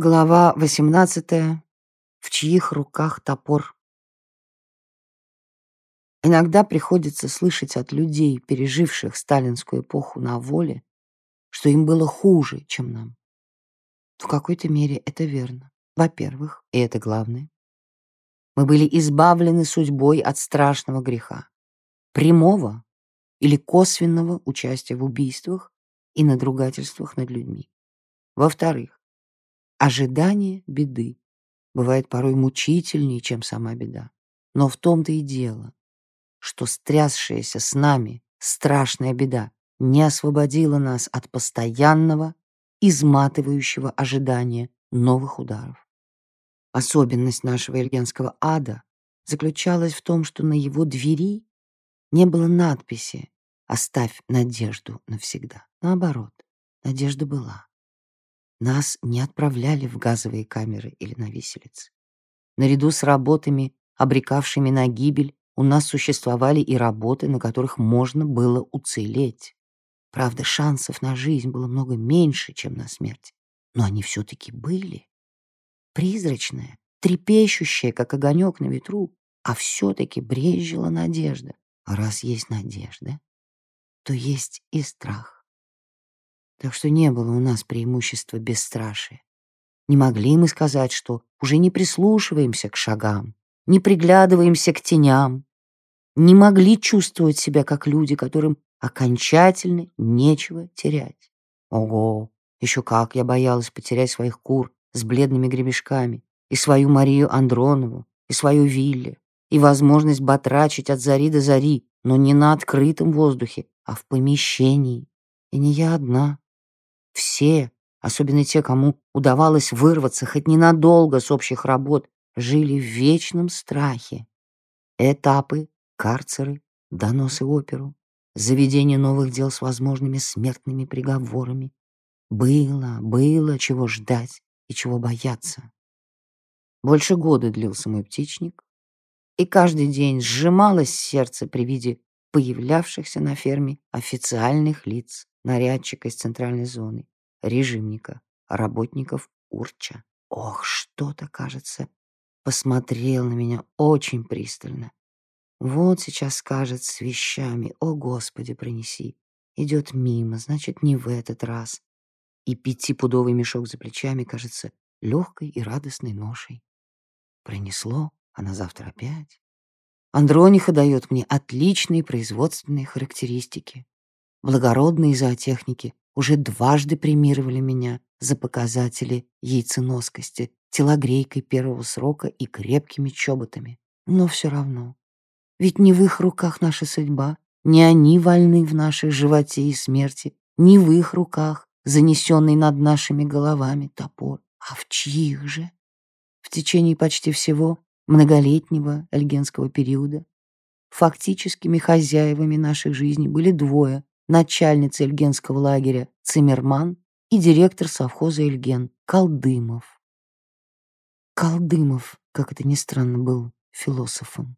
Глава 18. В чьих руках топор? Иногда приходится слышать от людей, переживших сталинскую эпоху на воле, что им было хуже, чем нам. В какой-то мере это верно. Во-первых, и это главное, мы были избавлены судьбой от страшного греха, прямого или косвенного участия в убийствах и надругательствах над людьми. Во-вторых, Ожидание беды бывает порой мучительнее, чем сама беда. Но в том-то и дело, что стрясшаяся с нами страшная беда не освободила нас от постоянного, изматывающего ожидания новых ударов. Особенность нашего Ильенского ада заключалась в том, что на его двери не было надписи «Оставь надежду навсегда». Наоборот, надежда была. Нас не отправляли в газовые камеры или на виселицы. Наряду с работами, обрекавшими на гибель, у нас существовали и работы, на которых можно было уцелеть. Правда, шансов на жизнь было много меньше, чем на смерть. Но они все-таки были. Призрачная, трепещущая, как огонек на ветру, а все-таки брезжила надежда. А раз есть надежда, то есть и страх. Так что не было у нас преимущества бесстрашия. Не могли мы сказать, что уже не прислушиваемся к шагам, не приглядываемся к теням, не могли чувствовать себя как люди, которым окончательно нечего терять. Ого, еще как я боялась потерять своих кур с бледными гребешками, и свою Марию Андронову, и свою Вилли, и возможность батрачить от зари до зари, но не на открытом воздухе, а в помещении. И не я одна. Все, особенно те, кому удавалось вырваться хоть ненадолго с общих работ, жили в вечном страхе. Этапы, карцеры, доносы оперу, заведение новых дел с возможными смертными приговорами. Было, было чего ждать и чего бояться. Больше года длился мой птичник, и каждый день сжималось сердце при виде появлявшихся на ферме официальных лиц, нарядчика из центральной зоны, режимника, работников Урча. Ох, что-то, кажется, посмотрел на меня очень пристально. Вот сейчас скажет с вещами, о, Господи, пронеси. Идет мимо, значит, не в этот раз. И пятипудовый мешок за плечами кажется легкой и радостной ношей. Пронесло, а на завтра опять. Андрониха дает мне отличные производственные характеристики. Благородные зоотехники уже дважды премировали меня за показатели яйценоскости, телогрейкой первого срока и крепкими чоботами. Но все равно. Ведь не в их руках наша судьба, не они вольны в нашей животе и смерти, не в их руках занесенный над нашими головами топор, а в чьих же? В течение почти всего многолетнего эльгенского периода фактическими хозяевами наших жизней были двое, начальница Эльгенского лагеря Цимерман и директор совхоза Эльген Колдымов. Колдымов, как это ни странно, был философом.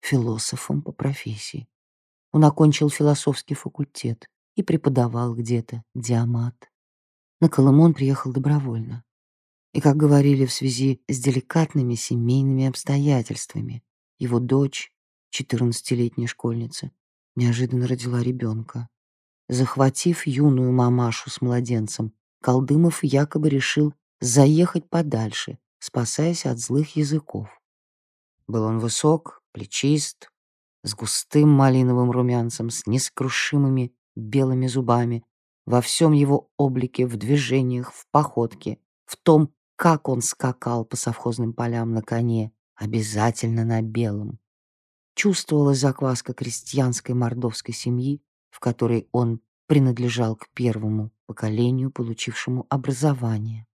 Философом по профессии. Он окончил философский факультет и преподавал где-то диамат. На Колыму он приехал добровольно и, как говорили в связи с деликатными семейными обстоятельствами, его дочь, 14-летняя школьница, неожиданно родила ребенка. Захватив юную мамашу с младенцем, Колдымов якобы решил заехать подальше, спасаясь от злых языков. Был он высок, плечист, с густым малиновым румянцем, с нескрушимыми белыми зубами, во всем его облике, в движениях, в походке, в том, как он скакал по совхозным полям на коне, обязательно на белом. Чувствовалась закваска крестьянской мордовской семьи, в которой он принадлежал к первому поколению, получившему образование.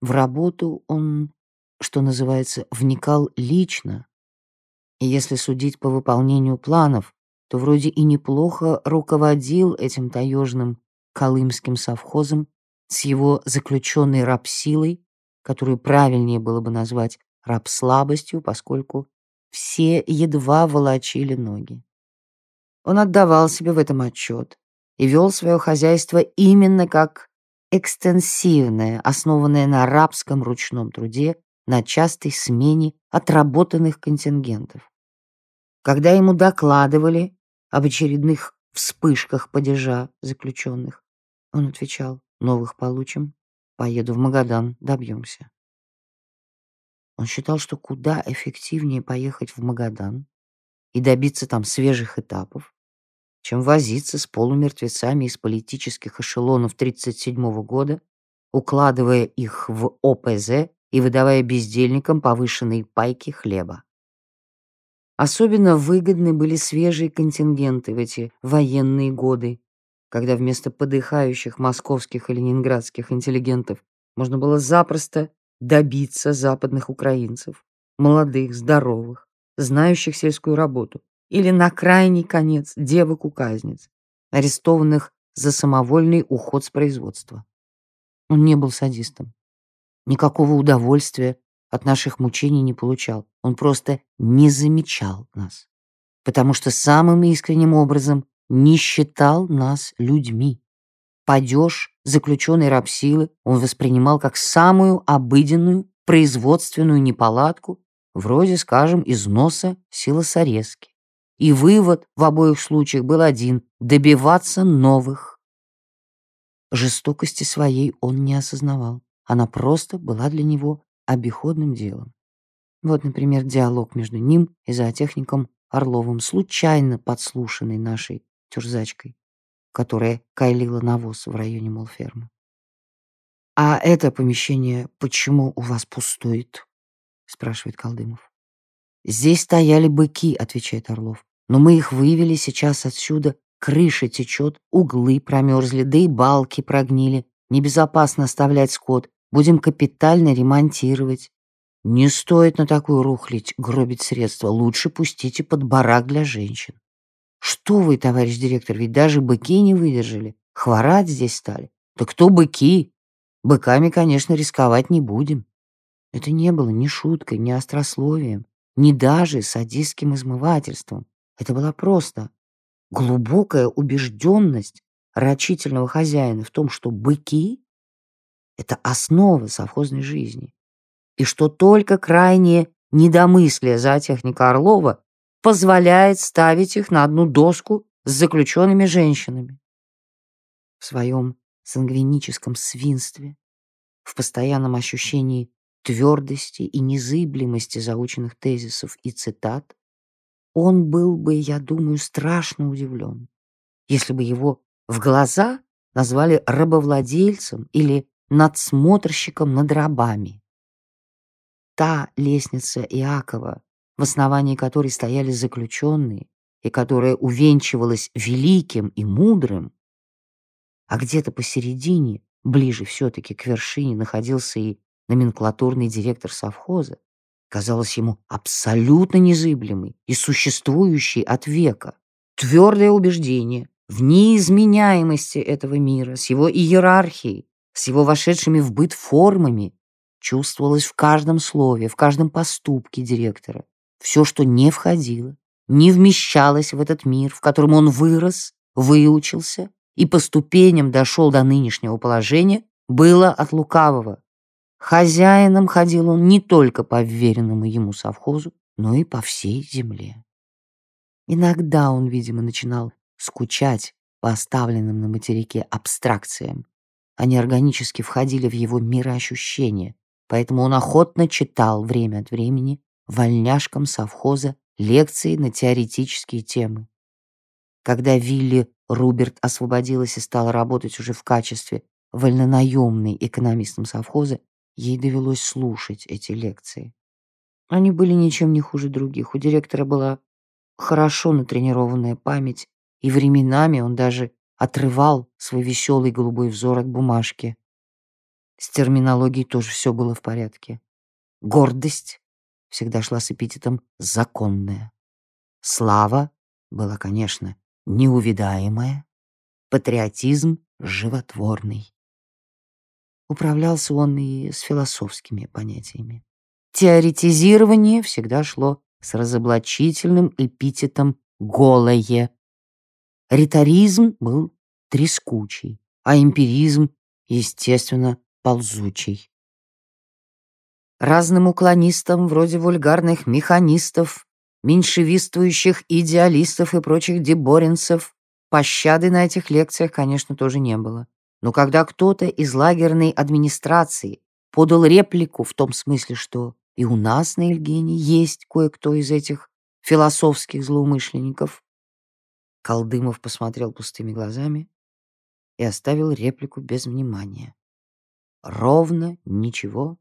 В работу он, что называется, вникал лично, и если судить по выполнению планов, то вроде и неплохо руководил этим таежным колымским совхозом с его заключенной рабсилой которую правильнее было бы назвать рабслабостью, поскольку все едва волочили ноги. Он отдавал себе в этом отчет и вел свое хозяйство именно как экстенсивное, основанное на рабском ручном труде, на частой смене отработанных контингентов. Когда ему докладывали об очередных вспышках падежа заключенных, он отвечал, новых получим, поеду в Магадан, добьемся. Он считал, что куда эффективнее поехать в Магадан и добиться там свежих этапов, чем возиться с полумертвецами из политических эшелонов 1937 года, укладывая их в ОПЗ и выдавая бездельникам повышенные пайки хлеба. Особенно выгодны были свежие контингенты в эти военные годы, когда вместо подыхающих московских и ленинградских интеллигентов можно было запросто добиться западных украинцев, молодых, здоровых, знающих сельскую работу, или на крайний конец девок-указниц, арестованных за самовольный уход с производства. Он не был садистом. Никакого удовольствия от наших мучений не получал. Он просто не замечал нас, потому что самым искренним образом не считал нас людьми. Падеж заключенной рабсилы он воспринимал как самую обыденную производственную неполадку, вроде, скажем, износа силосорезки. И вывод в обоих случаях был один — добиваться новых. Жестокости своей он не осознавал. Она просто была для него обиходным делом. Вот, например, диалог между ним и зоотехником Орловым, случайно подслушанный нашей тюрзачкой, которая кайлила навоз в районе молфермы. «А это помещение почему у вас пустует?» — спрашивает Колдымов. «Здесь стояли быки», — отвечает Орлов. «Но мы их вывели сейчас отсюда. Крыша течет, углы промерзли, да и балки прогнили. Небезопасно оставлять скот. Будем капитально ремонтировать. Не стоит на такую рухлить гробить средства. Лучше пустите под барак для женщин. Что вы, товарищ директор, ведь даже быки не выдержали. Хворать здесь стали. Да кто быки? Быками, конечно, рисковать не будем. Это не было ни шуткой, ни острословием, ни даже садистским измывательством. Это была просто глубокая убежденность рачительного хозяина в том, что быки — это основа совхозной жизни, и что только крайнее недомыслие зоотехника Орлова позволяет ставить их на одну доску с заключенными женщинами. В своем сангвиническом свинстве, в постоянном ощущении твердости и незыблемости заученных тезисов и цитат, он был бы, я думаю, страшно удивлен, если бы его в глаза назвали рабовладельцем или надсмотрщиком над рабами. Та лестница Иакова, в основании которой стояли заключенные, и которая увенчивалась великим и мудрым, а где-то посередине, ближе все-таки к вершине, находился и номенклатурный директор совхоза, казалось ему абсолютно незыблемый и существующий от века. Твердое убеждение в неизменяемости этого мира, с его иерархией, с его вошедшими в быт формами, чувствовалось в каждом слове, в каждом поступке директора. Все, что не входило, не вмещалось в этот мир, в котором он вырос, выучился и по ступеням дошел до нынешнего положения, было от лукавого. Хозяином ходил он не только по вверенному ему совхозу, но и по всей земле. Иногда он, видимо, начинал скучать по оставленным на материке абстракциям. Они органически входили в его мироощущение, поэтому он охотно читал время от времени вольняшкам совхоза лекции на теоретические темы. Когда Вилли Руберт освободилась и стала работать уже в качестве вольнонаемной экономистом совхоза, ей довелось слушать эти лекции. Они были ничем не хуже других. У директора была хорошо натренированная память, и временами он даже отрывал свой веселый голубой взор от бумажки. С терминологией тоже все было в порядке. Гордость всегда шла с эпитетом «законная». Слава была, конечно, неувидаемая, патриотизм животворный. Управлялся он и с философскими понятиями. Теоретизирование всегда шло с разоблачительным эпитетом «голое». Риторизм был трескучий, а эмпиризм естественно, ползучий. Разным уклонистам, вроде вульгарных механистов, меньшевистующих идеалистов и прочих деборинцев, пощады на этих лекциях, конечно, тоже не было. Но когда кто-то из лагерной администрации подал реплику в том смысле, что и у нас на Ильгене есть кое-кто из этих философских злоумышленников, Колдымов посмотрел пустыми глазами и оставил реплику без внимания. Ровно ничего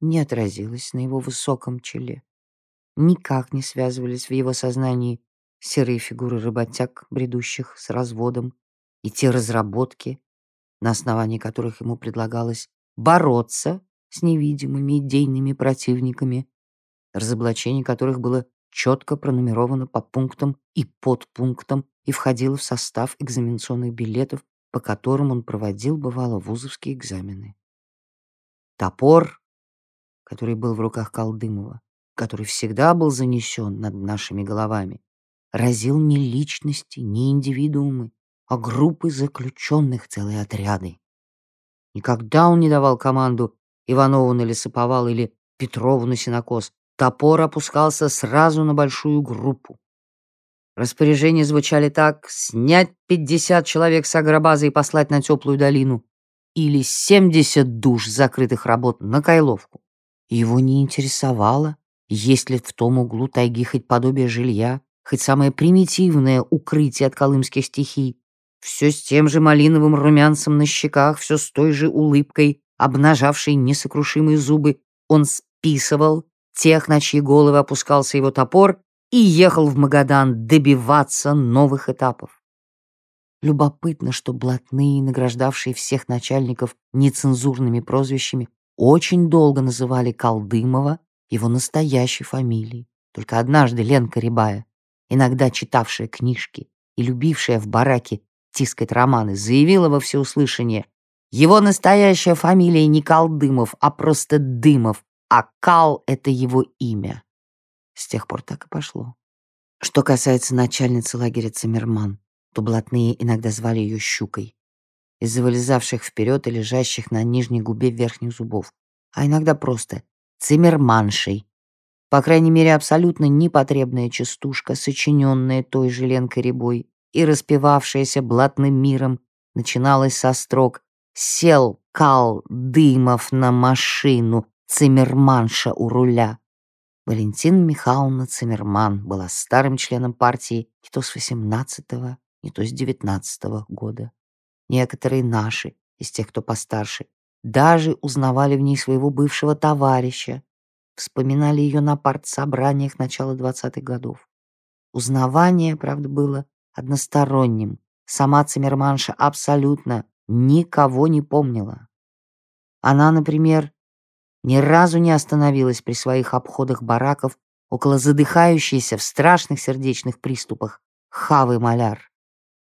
не отразилось на его высоком челе. Никак не связывались в его сознании серые фигуры работяг, бредущих с разводом, и те разработки, на основании которых ему предлагалось бороться с невидимыми идейными противниками, разоблачение которых было четко пронумеровано по пунктам и подпунктам и входило в состав экзаменационных билетов, по которым он проводил, бывало, вузовские экзамены. Топор, который был в руках Колдымова, который всегда был занесен над нашими головами, разил не личности, не индивидуумы, а группы заключенных, целые отряды. Никогда он не давал команду Иванову на лесоповал или Петрову на сенокос. Топор опускался сразу на большую группу. Распоряжения звучали так «снять 50 человек с агробазы и послать на теплую долину» или 70 душ закрытых работ на Кайловку. Его не интересовало, есть ли в том углу тайги хоть подобие жилья, хоть самое примитивное укрытие от колымских стихий. Все с тем же малиновым румянцем на щеках, все с той же улыбкой, обнажавшей несокрушимые зубы, он списывал тех, на чьи головы опускался его топор, и ехал в Магадан добиваться новых этапов. Любопытно, что блатные, награждавшие всех начальников нецензурными прозвищами, очень долго называли Колдымова его настоящей фамилией. Только однажды Ленка Рябая, иногда читавшая книжки и любившая в бараке тискать романы, заявила во всеуслышание «Его настоящая фамилия не Колдымов, а просто Дымов, а Кал — это его имя». С тех пор так и пошло. Что касается начальницы лагеря Циммерман, то блатные иногда звали ее Щукой из-за вылезавших вперед и лежащих на нижней губе верхних зубов, а иногда просто Циммерманшей. По крайней мере, абсолютно непотребная частушка, сочиненная той же Ленкой Рябой и распевавшаяся блатным миром, начиналась со строк «Сел Кал Дымов на машину, Циммерманша у руля». Валентина Михайловна Циммерман была старым членом партии не то с 18-го, не то с 19-го года. Некоторые наши, из тех, кто постарше, даже узнавали в ней своего бывшего товарища, вспоминали ее на партсобраниях начала 20-х годов. Узнавание, правда, было односторонним. Сама Циммерманша абсолютно никого не помнила. Она, например, ни разу не остановилась при своих обходах бараков около задыхающейся в страшных сердечных приступах Хавы Маляр,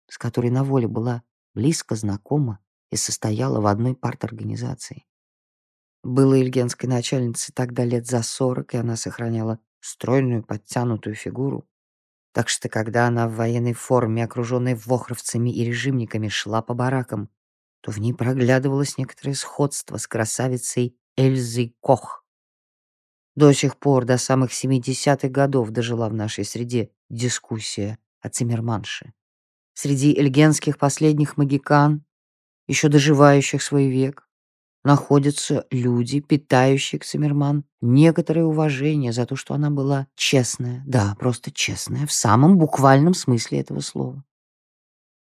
с которой на воле была близко знакома и состояла в одной парторганизации. Было Ильгенской начальнице тогда лет за сорок, и она сохраняла стройную, подтянутую фигуру. Так что, когда она в военной форме, окруженной вохровцами и режимниками, шла по баракам, то в ней проглядывалось некоторое сходство с красавицей Эльзой Кох. До сих пор, до самых 70-х годов, дожила в нашей среде дискуссия о Циммерманше. Среди эльгенских последних магикан, еще доживающих свой век, находятся люди, питающие к некоторое уважение за то, что она была честная, да, просто честная, в самом буквальном смысле этого слова.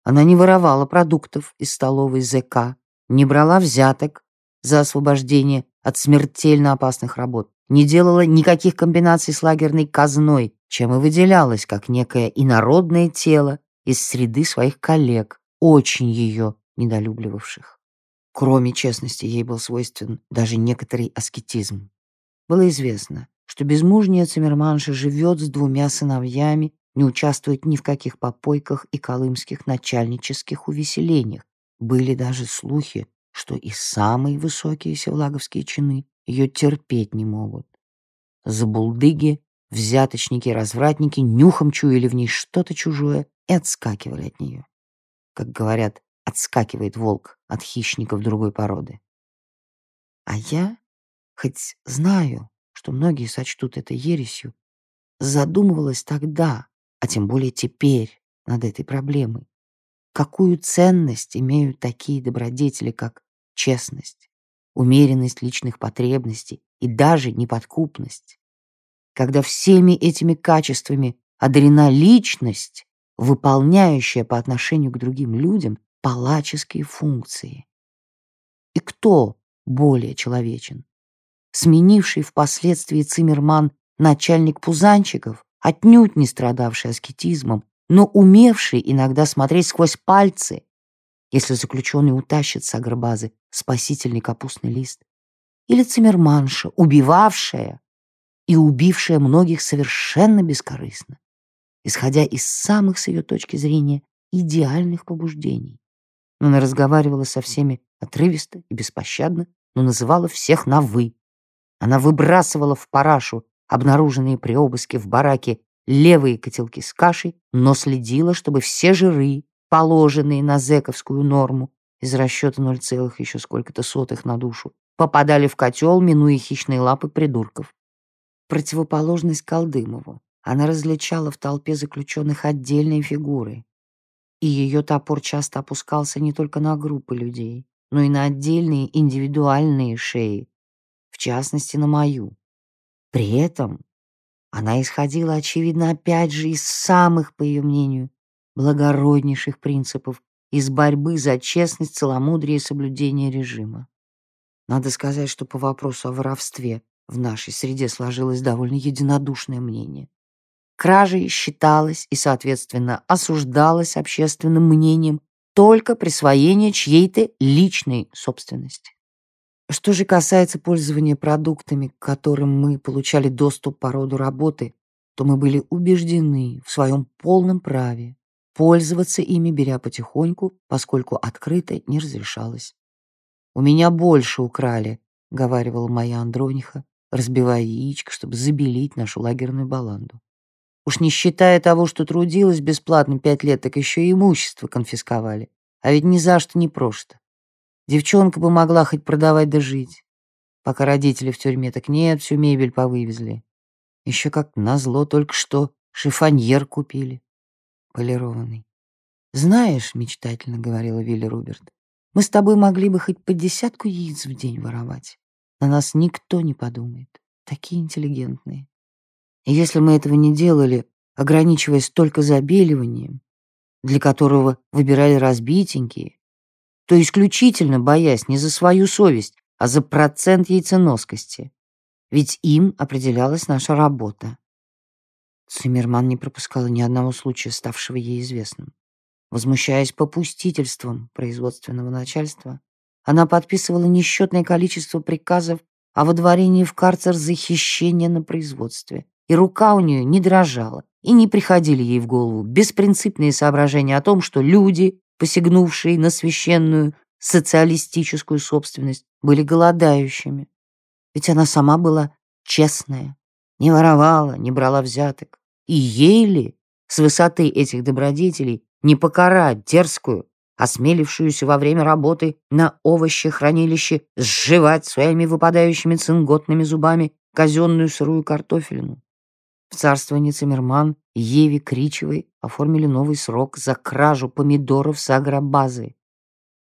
Она не воровала продуктов из столовой ЗК, не брала взяток за освобождение от смертельно опасных работ, не делала никаких комбинаций с лагерной казной, чем и выделялась как некое инородное тело из среды своих коллег, очень ее недолюбливавших. Кроме честности, ей был свойствен даже некоторый аскетизм. Было известно, что безмужняя Циммерманша живет с двумя сыновьями, не участвует ни в каких попойках и колымских начальнических увеселениях. Были даже слухи, что и самые высокие севлаговские чины ее терпеть не могут. Забулдыги, взяточники, развратники нюхом чуяли в ней что-то чужое и отскакивали от нее. Как говорят, отскакивает волк от хищников другой породы. А я, хоть знаю, что многие сочтут это ересью, задумывалась тогда, а тем более теперь, над этой проблемой. Какую ценность имеют такие добродетели, как честность, умеренность личных потребностей и даже неподкупность? Когда всеми этими качествами одарена личность, выполняющая по отношению к другим людям палаческие функции. И кто более человечен? Сменивший впоследствии Циммерман начальник пузанчиков, отнюдь не страдавший аскетизмом, но умевший иногда смотреть сквозь пальцы, если заключенный утащит с агробазы спасительный капустный лист, или циммерманша, убивавшая и убившая многих совершенно бескорыстно, исходя из самых с ее точки зрения идеальных побуждений. Она разговаривала со всеми отрывисто и беспощадно, но называла всех на «вы». Она выбрасывала в парашу обнаруженные при обыске в бараке левые котелки с кашей, но следила, чтобы все жиры, положенные на зэковскую норму, из расчета 0, еще сколько-то сотых на душу, попадали в котел, минуя хищные лапы придурков. Противоположность Колдымову она различала в толпе заключенных отдельные фигуры, и ее топор часто опускался не только на группы людей, но и на отдельные индивидуальные шеи, в частности, на мою. При этом она исходила, очевидно, опять же из самых, по ее мнению, благороднейших принципов, из борьбы за честность, целомудрие и соблюдение режима. Надо сказать, что по вопросу о воровстве в нашей среде сложилось довольно единодушное мнение. Кражей считалось и, соответственно, осуждалось общественным мнением только присвоение чьей-то личной собственности. Что же касается пользования продуктами, к которым мы получали доступ по роду работы, то мы были убеждены в своем полном праве пользоваться ими, беря потихоньку, поскольку открыто не разрешалось. «У меня больше украли», — говаривала моя Андрониха, разбивая яичко, чтобы забелить нашу лагерную баланду. Уж не считая того, что трудилась бесплатно пять лет, так еще и имущество конфисковали. А ведь ни за что не просто. Девчонка бы могла хоть продавать да жить. Пока родители в тюрьме, так нет, всю мебель повывезли. Еще как назло только что шифоньер купили. Полированный. «Знаешь, — мечтательно говорила Вилли Руберт, — мы с тобой могли бы хоть по десятку яиц в день воровать. На нас никто не подумает. Такие интеллигентные. Если мы этого не делали, ограничиваясь только забеливанием, для которого выбирали разбитенькие, то исключительно боясь не за свою совесть, а за процент яйценоскости. Ведь им определялась наша работа. Циммерман не пропускала ни одного случая, ставшего ей известным. Возмущаясь попустительством производственного начальства, она подписывала несчетное количество приказов о водворении в карцер за хищение на производстве, и рука у нее не дрожала, и не приходили ей в голову беспринципные соображения о том, что люди, посягнувшие на священную социалистическую собственность, были голодающими. Ведь она сама была честная, не воровала, не брала взяток. И ей ли с высоты этих добродетелей не покарать дерзкую, осмелившуюся во время работы на овощехранилище сживать своими выпадающими цинготными зубами казенную сырую картофелину? В царствовании Циммерман Еве Кричевой оформили новый срок за кражу помидоров с агробазы.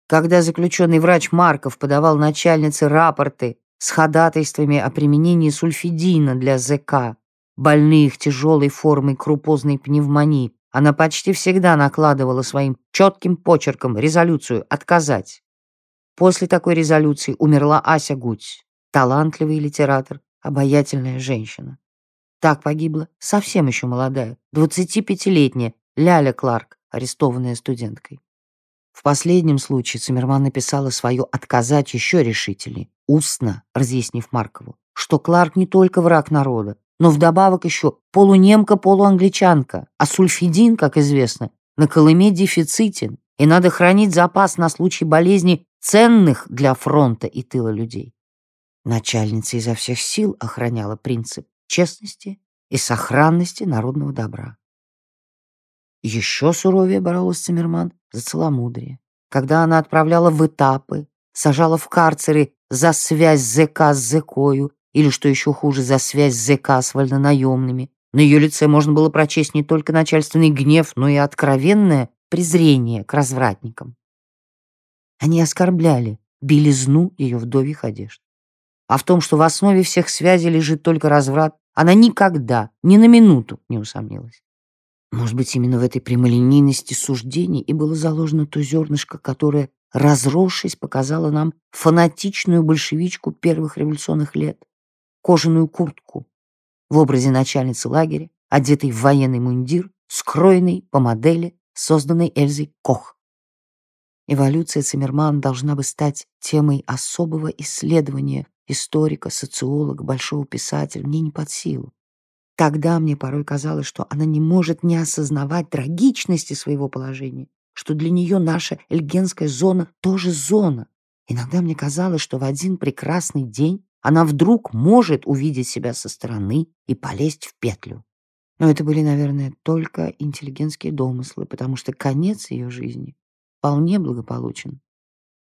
Когда заключенный врач Марков подавал начальнице рапорты с ходатайствами о применении сульфидина для ЗК, больных тяжелой формой крупозной пневмонии, она почти всегда накладывала своим четким почерком резолюцию «отказать». После такой резолюции умерла Ася Гуть, талантливый литератор, обаятельная женщина. Так погибла совсем еще молодая, 25-летняя Ляля Кларк, арестованная студенткой. В последнем случае Циммерман написала свое «отказать» еще решительнее, устно разъяснив Маркову, что Кларк не только враг народа, но вдобавок еще полунемка-полуангличанка, а сульфидин, как известно, на Колыме дефицитен, и надо хранить запас на случай болезни ценных для фронта и тыла людей. Начальница изо всех сил охраняла принцип честности и сохранности народного добра. Еще суровее боролась Циммерман за целомудрие. когда она отправляла в этапы, сажала в карцеры за связь ЗК с ЗКою или, что еще хуже, за связь ЗК с вольнонаемными. На ее лице можно было прочесть не только начальственный гнев, но и откровенное презрение к развратникам. Они оскорбляли белизну ее вдовьих одежд. А в том, что в основе всех связей лежит только разврат, она никогда, ни на минуту не усомнилась. Может быть, именно в этой прямолинейности суждений и было заложено то зернышко, которое, разросшись, показало нам фанатичную большевичку первых революционных лет, кожаную куртку в образе начальницы лагеря, одетой в военный мундир, скроенный по модели, созданной Эльзой Кох. Эволюция Циммерман должна бы стать темой особого исследования историка, социолога, большого писателя, мне не под силу. Тогда мне порой казалось, что она не может не осознавать трагичности своего положения, что для нее наша эльгенская зона тоже зона. Иногда мне казалось, что в один прекрасный день она вдруг может увидеть себя со стороны и полезть в петлю. Но это были, наверное, только интеллигентские домыслы, потому что конец ее жизни вполне благополучен.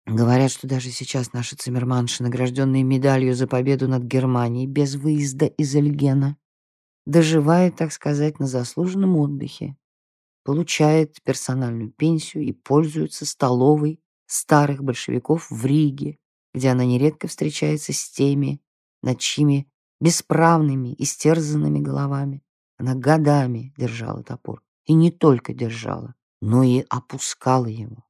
Говорят, что даже сейчас наши циммерманши, награжденные медалью за победу над Германией без выезда из Эльгена, доживает, так сказать, на заслуженном отдыхе, получает персональную пенсию и пользуется столовой старых большевиков в Риге, где она нередко встречается с теми, над чьими бесправными, истерзанными головами она годами держала топор. И не только держала, но и опускала его.